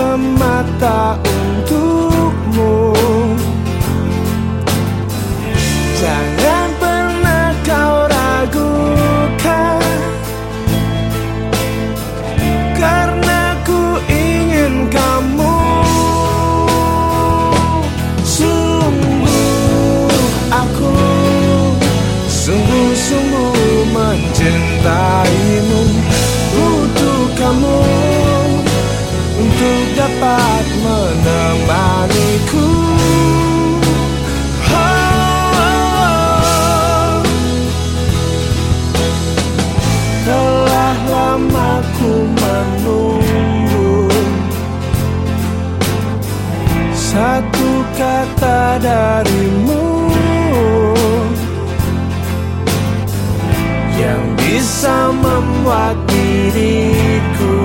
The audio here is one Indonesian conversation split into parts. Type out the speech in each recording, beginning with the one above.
semata untukmu. Jangan pernah kau ragukan Karena ku ingin kamu Sungguh aku. Sungguh-sungguh mencintaimu Untuk dapat menemaniku Telah lama ku menunggu. Satu kata darimu Yang bisa membuat diriku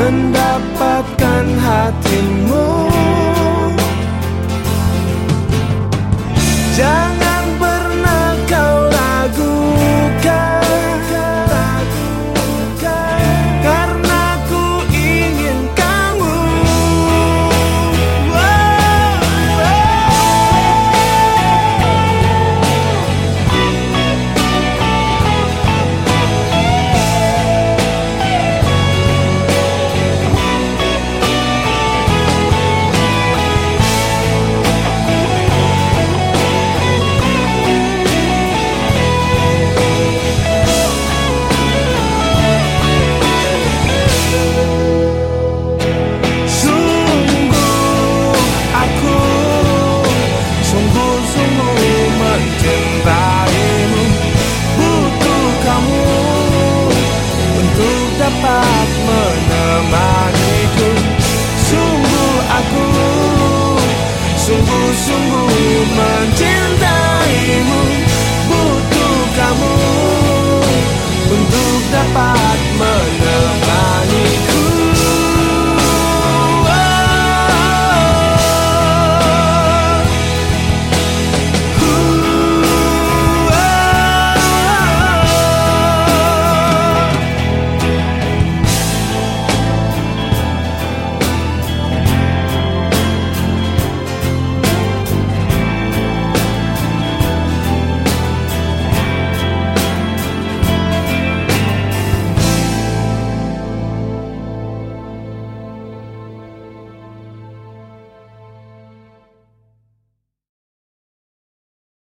Mendapatkan hatimu Sungguh aku Sungguh-sungguh mencintaimu